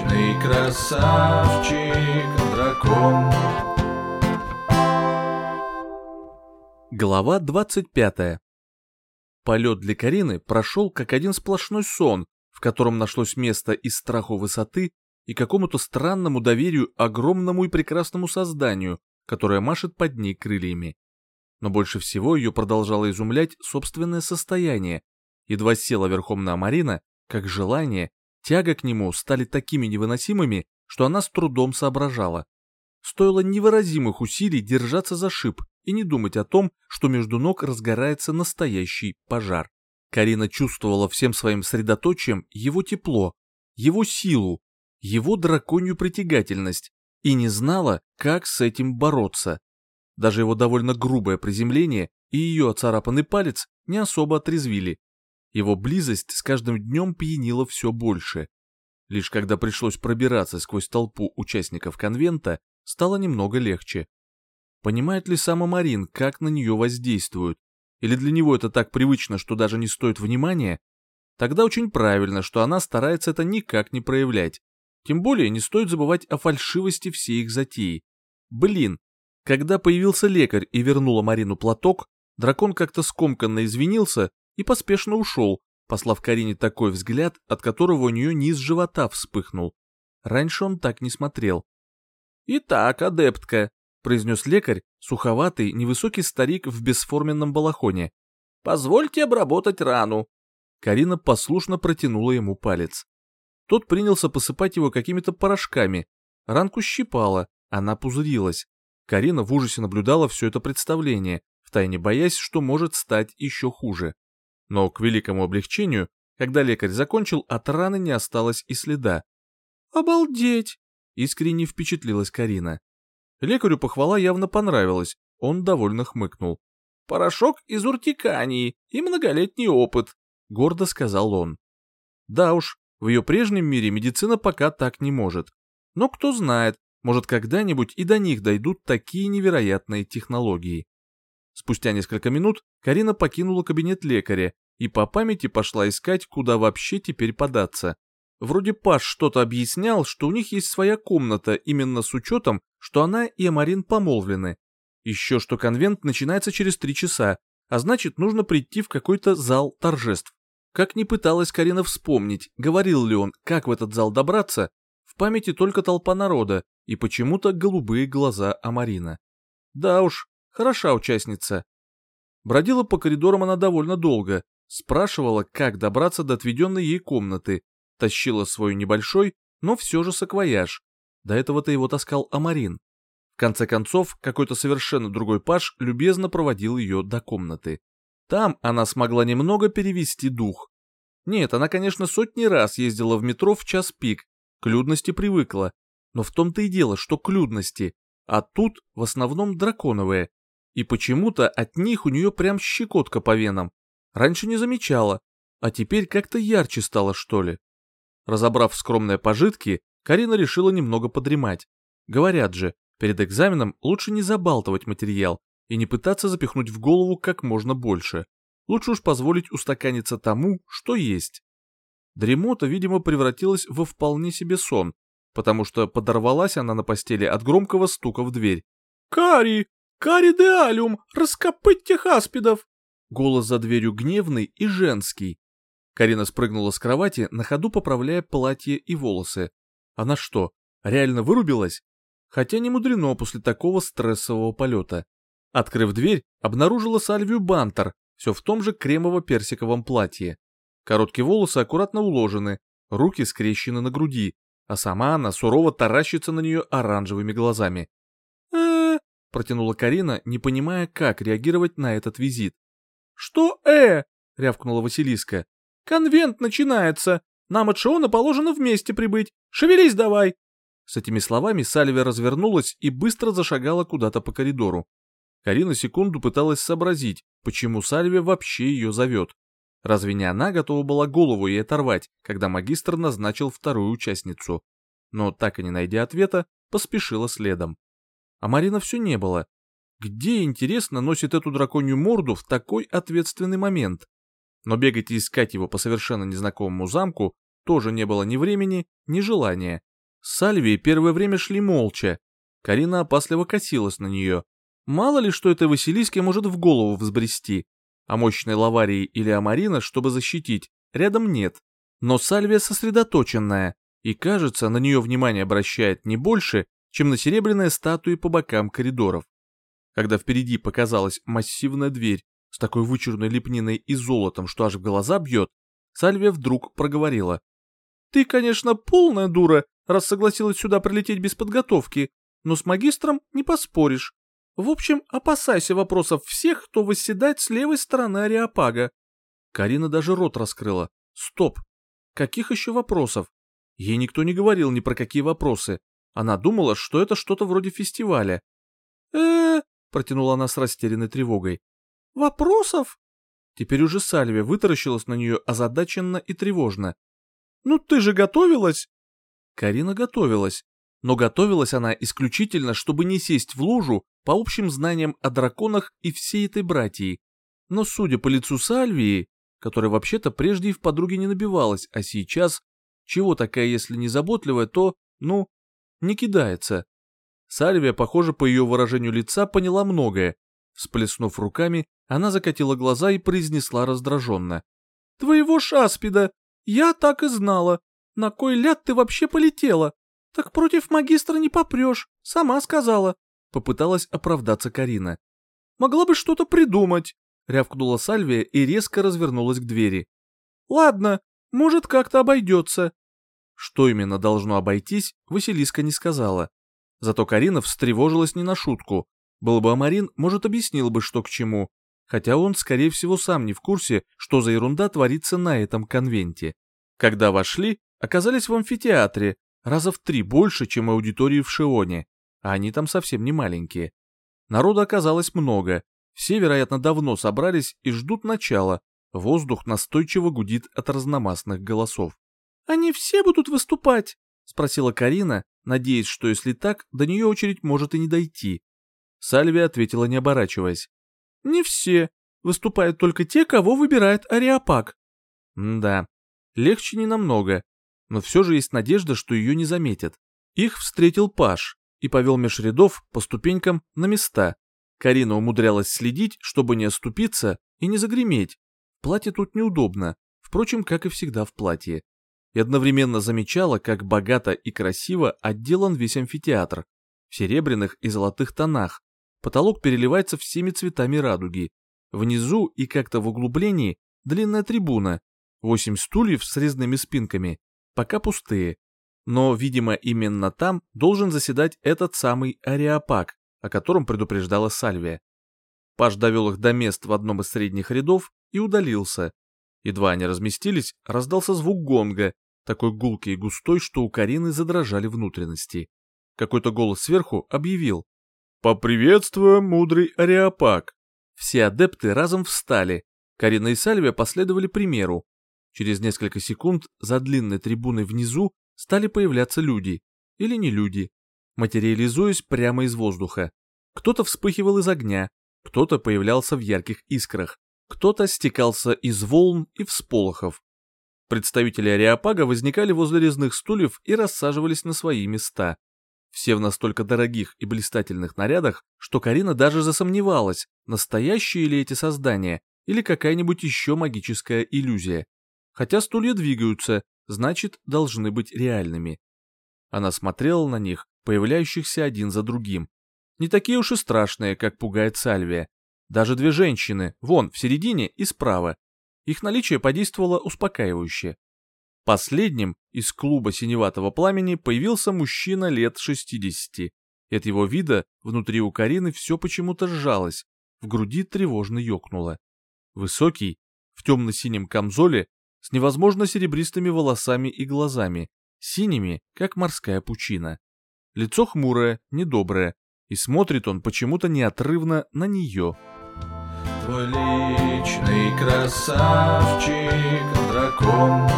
Вечный красавчик дракон. Глава 25. Полет для Карины прошел как один сплошной сон, в котором нашлось место и страху высоты, и какому-то странному доверию огромному и прекрасному созданию, которое машет под ней крыльями. Но больше всего ее продолжало изумлять собственное состояние. Едва села верхом на Амарина, как желание, тяга к нему стали такими невыносимыми, что она с трудом соображала. Стоило невыразимых усилий держаться за шип и не думать о том, что между ног разгорается настоящий пожар. Карина чувствовала всем своим средоточием его тепло, его силу, его драконью притягательность и не знала, как с этим бороться. Даже его довольно грубое приземление и ее оцарапанный палец не особо отрезвили. Его близость с каждым днем пьянила все больше. Лишь когда пришлось пробираться сквозь толпу участников конвента, стало немного легче. Понимает ли сама Марин, как на нее воздействуют? Или для него это так привычно, что даже не стоит внимания? Тогда очень правильно, что она старается это никак не проявлять. Тем более не стоит забывать о фальшивости всей их затеи. Блин, когда появился лекарь и вернула Марину платок, дракон как-то скомканно извинился и поспешно ушел, послав Карине такой взгляд, от которого у нее низ живота вспыхнул. Раньше он так не смотрел. «Итак, адептка», — произнес лекарь, суховатый, невысокий старик в бесформенном балахоне. «Позвольте обработать рану». Карина послушно протянула ему палец. Тот принялся посыпать его какими-то порошками. Ранку щипала, она пузырилась. Карина в ужасе наблюдала все это представление, втайне боясь, что может стать еще хуже. Но к великому облегчению, когда лекарь закончил, от раны не осталось и следа. «Обалдеть!» — искренне впечатлилась Карина. Лекарю похвала явно понравилась, он довольно хмыкнул. «Порошок из уртикании и многолетний опыт», — гордо сказал он. Да уж, в ее прежнем мире медицина пока так не может. Но кто знает, может когда-нибудь и до них дойдут такие невероятные технологии. Спустя несколько минут Карина покинула кабинет лекаря и по памяти пошла искать, куда вообще теперь податься. Вроде Паш что-то объяснял, что у них есть своя комната именно с учетом, что она и Амарин помолвлены. Еще что конвент начинается через три часа, а значит нужно прийти в какой-то зал торжеств. Как ни пыталась Карина вспомнить, говорил ли он, как в этот зал добраться, в памяти только толпа народа и почему-то голубые глаза Амарина. Да уж, хороша участница. Бродила по коридорам она довольно долго, спрашивала, как добраться до отведенной ей комнаты, тащила свой небольшой, но все же саквояж. До этого-то его таскал Амарин. В конце концов, какой-то совершенно другой паш любезно проводил ее до комнаты. Там она смогла немного перевести дух. Нет, она, конечно, сотни раз ездила в метро в час пик, к людности привыкла, но в том-то и дело, что к людности, а тут в основном драконовые, и почему-то от них у нее прям щекотка по венам. Раньше не замечала, а теперь как-то ярче стало, что ли. Разобрав скромные пожитки, Карина решила немного подремать. Говорят же, перед экзаменом лучше не забалтывать материал и не пытаться запихнуть в голову как можно больше. Лучше уж позволить устаканиться тому, что есть. Дремота, видимо, превратилась во вполне себе сон, потому что подорвалась она на постели от громкого стука в дверь. «Кари! Кари де алюм! Раскопыть тех аспидов!» Голос за дверью гневный и женский. Карина спрыгнула с кровати, на ходу поправляя платье и волосы. Она что, реально вырубилась? Хотя не мудрено после такого стрессового полета. Открыв дверь, обнаружила Сальвию Бантер, все в том же кремово-персиковом платье. Короткие волосы аккуратно уложены, руки скрещены на груди, а сама она сурово таращится на нее оранжевыми глазами. э протянула Карина, не понимая, как реагировать на этот визит. «Что «э»?» — рявкнула Василиска. «Конвент начинается. Нам от Шиона положено вместе прибыть. Шевелись давай!» С этими словами Сальвия развернулась и быстро зашагала куда-то по коридору. Карина секунду пыталась сообразить, почему Сальвия вообще ее зовет. Разве не она готова была голову ей оторвать, когда магистр назначил вторую участницу? Но, так и не найдя ответа, поспешила следом. А Марина все не было, где, интересно, носит эту драконью морду в такой ответственный момент? Но бегать и искать его по совершенно незнакомому замку тоже не было ни времени, ни желания. С Сальвией первое время шли молча. Карина опасливо косилась на нее. Мало ли, что этой Василиске может в голову взбрести. А мощной Лаварии или Амарина, чтобы защитить, рядом нет. Но Сальвия сосредоточенная, и, кажется, на нее внимание обращает не больше, чем на серебряные статуи по бокам коридоров. Когда впереди показалась массивная дверь с такой вычурной лепниной и золотом, что аж в глаза бьет, Сальвия вдруг проговорила. «Ты, конечно, полная дура, раз согласилась сюда прилететь без подготовки, но с магистром не поспоришь. В общем, опасайся вопросов всех, кто восседает с левой стороны Ариапага». Карина даже рот раскрыла. «Стоп! Каких еще вопросов? Ей никто не говорил ни про какие вопросы. Она думала, что это что-то вроде фестиваля. э протянула она с растерянной тревогой. «Вопросов?» Теперь уже Сальвия вытаращилась на нее озадаченно и тревожно. «Ну ты же готовилась?» Карина готовилась, но готовилась она исключительно, чтобы не сесть в лужу по общим знаниям о драконах и всей этой братьи. Но судя по лицу Сальвии, которая вообще-то прежде и в подруге не набивалась, а сейчас, чего такая, если не заботливая, то, ну, не кидается. Сальвия, похоже, по ее выражению лица, поняла многое. Всплеснув руками, она закатила глаза и произнесла раздраженно. «Твоего шаспида! Я так и знала! На кой ляд ты вообще полетела? Так против магистра не попрешь, сама сказала!» Попыталась оправдаться Карина. «Могла бы что-то придумать!» Рявкнула Сальвия и резко развернулась к двери. «Ладно, может, как-то обойдется. Что именно должно обойтись, Василиска не сказала. Зато Карина встревожилась не на шутку. Был бы Амарин, может, объяснил бы, что к чему. Хотя он, скорее всего, сам не в курсе, что за ерунда творится на этом конвенте. Когда вошли, оказались в амфитеатре, раза в три больше, чем аудитории в Шионе, а они там совсем не маленькие. Народу оказалось много, все, вероятно, давно собрались и ждут начала, воздух настойчиво гудит от разномастных голосов. «Они все будут выступать?» — спросила Карина, надеясь, что если так, до нее очередь может и не дойти. Сальвия ответила, не оборачиваясь. «Не все. Выступают только те, кого выбирает Ариапак». да, легче не намного, но все же есть надежда, что ее не заметят. Их встретил Паш и повел меж рядов по ступенькам на места. Карина умудрялась следить, чтобы не оступиться и не загреметь. Платье тут неудобно, впрочем, как и всегда в платье и одновременно замечала, как богато и красиво отделан весь амфитеатр, в серебряных и золотых тонах. Потолок переливается всеми цветами радуги. Внизу и как-то в углублении длинная трибуна, восемь стульев с резными спинками, пока пустые. Но, видимо, именно там должен заседать этот самый Ариапак, о котором предупреждала Сальвия. Паш довел их до мест в одном из средних рядов и удалился, Едва они разместились, раздался звук гонга, такой гулкий и густой, что у Карины задрожали внутренности. Какой-то голос сверху объявил «Поприветствуем, мудрый Ариапак!» Все адепты разом встали, Карина и Сальвия последовали примеру. Через несколько секунд за длинной трибуной внизу стали появляться люди, или не люди, материализуясь прямо из воздуха. Кто-то вспыхивал из огня, кто-то появлялся в ярких искрах кто-то стекался из волн и всполохов. Представители Ариапага возникали возле резных стульев и рассаживались на свои места. Все в настолько дорогих и блистательных нарядах, что Карина даже засомневалась, настоящие ли эти создания или какая-нибудь еще магическая иллюзия. Хотя стулья двигаются, значит, должны быть реальными. Она смотрела на них, появляющихся один за другим. Не такие уж и страшные, как пугает Сальвия. Даже две женщины, вон, в середине и справа. Их наличие подействовало успокаивающе. Последним из клуба синеватого пламени появился мужчина лет 60. От его вида внутри у Карины все почему-то сжалось, в груди тревожно ёкнуло. Высокий, в темно-синем камзоле, с невозможно серебристыми волосами и глазами, синими, как морская пучина. Лицо хмурое, недоброе, и смотрит он почему-то неотрывно на нее. Твой личный красавчик, дракон